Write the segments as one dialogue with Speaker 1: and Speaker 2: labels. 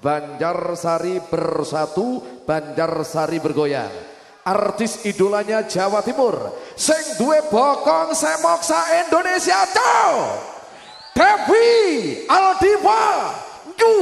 Speaker 1: Banjarsari bersatu, Banjarsari bergoyang. Artis idolanya Jawa Timur, sing duwe bokong semoksa Indonesia cow. Devi Aldiva Yu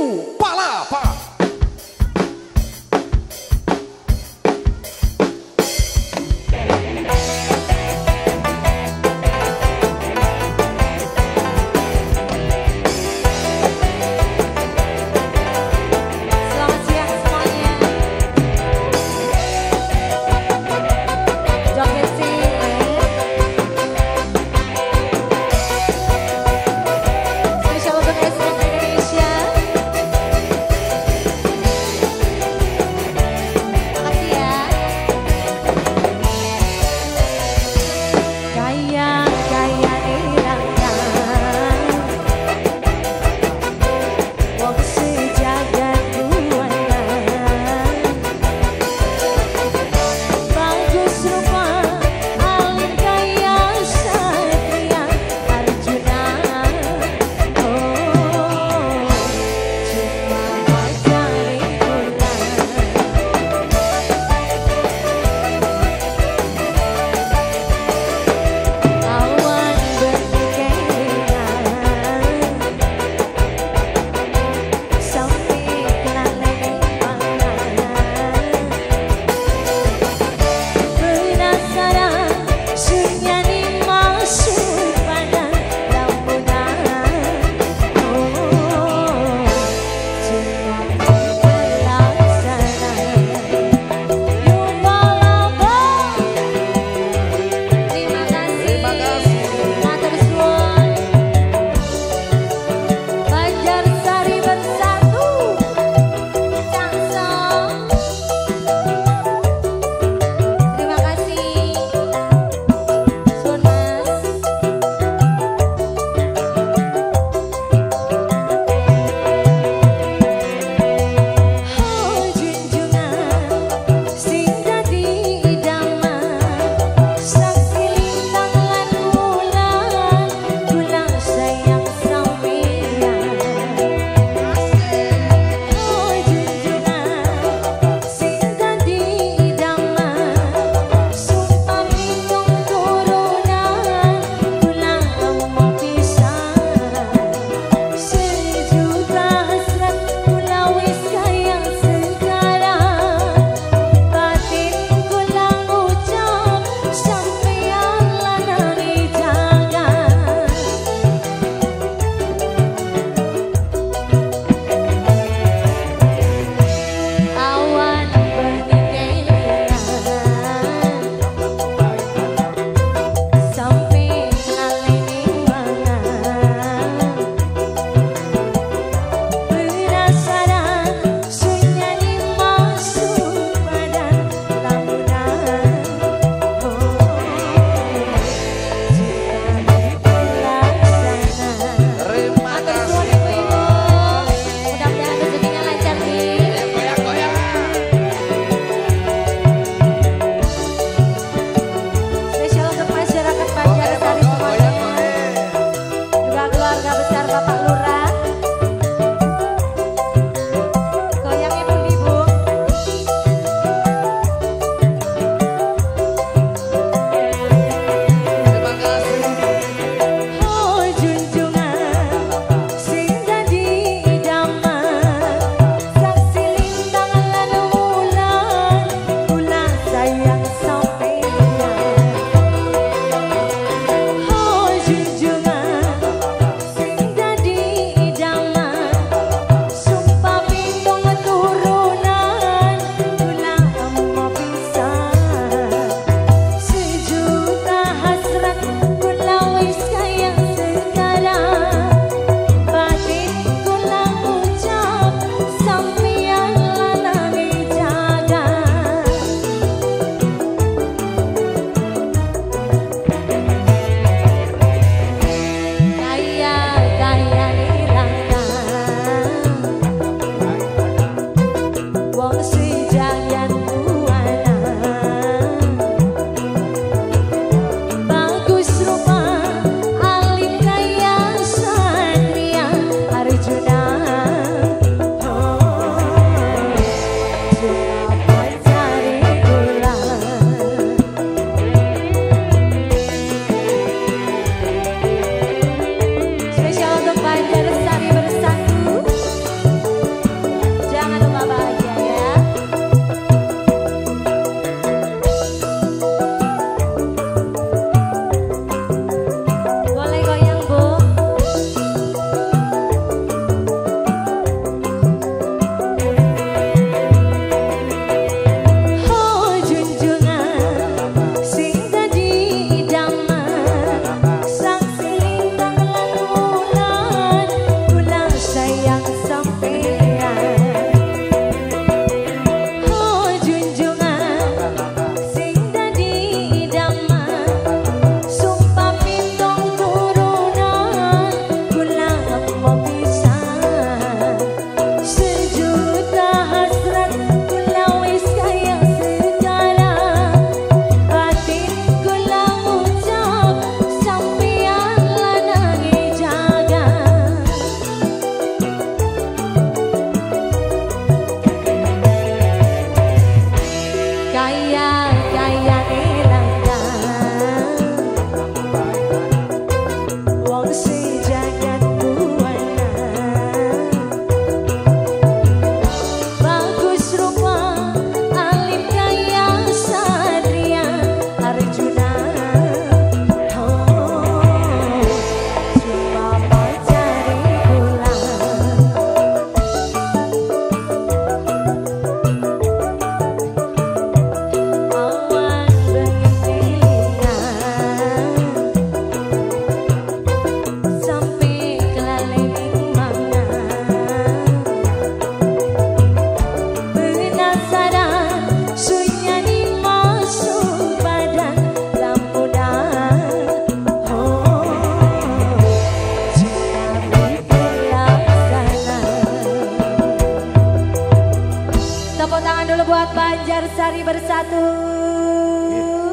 Speaker 2: buat Banjar Sari Bersatu.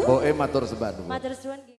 Speaker 1: Boe matur sebanu.
Speaker 2: Matur suwun.